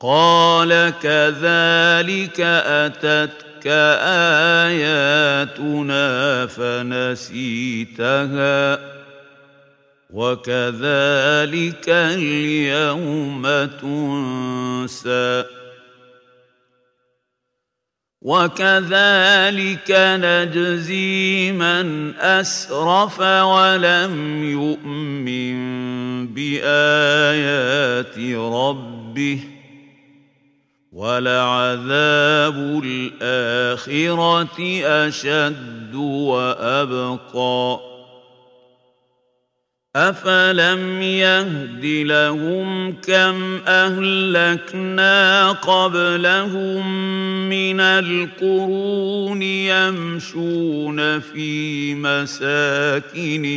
قال كذلك أتتك آياتنا فنسيتها وكذلك اليوم تنسى وكذلك نجزي من اسرف ولم يؤمن بايات ربه ولعذاب الآخرة أشد وأبقى. أفلم يهد لهم كم أهلكنا قبلهم من القرون يمشون في مساكنهم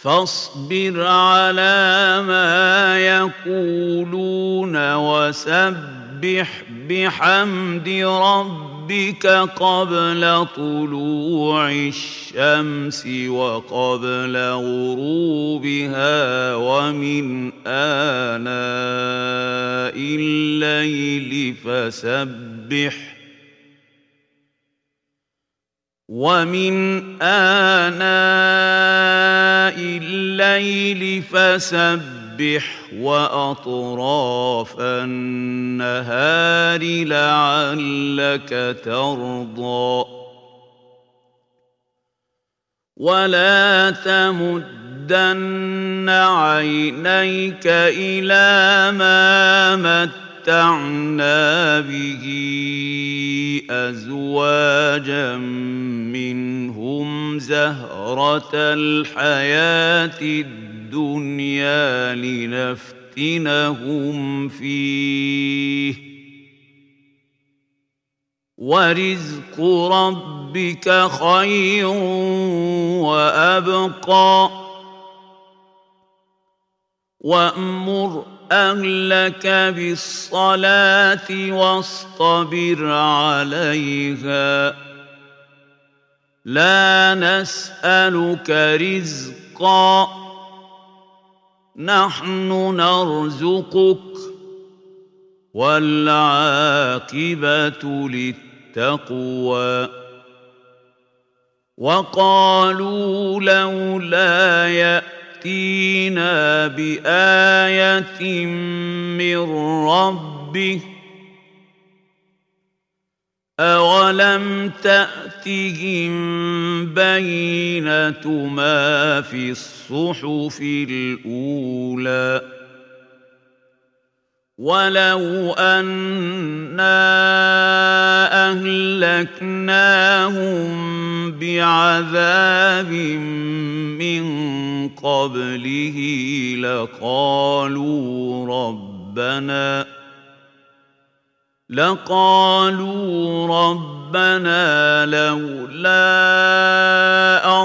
فاصبر على ما يقولون وسبح بحمد ربك قبل طلوع الشمس وقبل غروبها ومن آناء الليل فسبح ومن آناء الليل فسبح وأطراف النهار لعلك ترضى. ولا تمدن عينيك إلى ما متعنا به أزواجا منهم زهرة الحياة الدنيا لنفتنهم فيه. ورزق ربك خير وابقى. وامر اهلك بالصلاه واصطبر عليها. لا نسألك رزقا. نحن نرزقك. والعاقبة للتقوى. وقالوا لولا يأتينا بآية من ربه أولم تأتهم بينة ما في الصحف الأولى ولو أنا أهلكناهم بعذاب من قبله لقالوا ربنا ۖ لقالوا ربنا لولا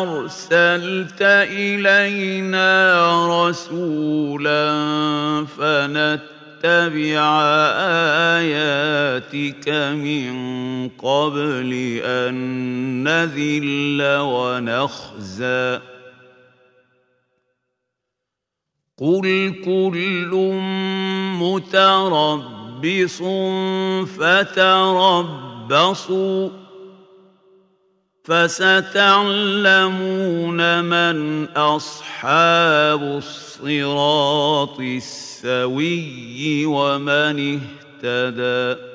أرسلت إلينا رسولا فنتبع آياتك من قبل أن نذل ونخزى. قل كل متربص متربص فتربصوا فستعلمون من اصحاب الصراط السوي ومن اهتدي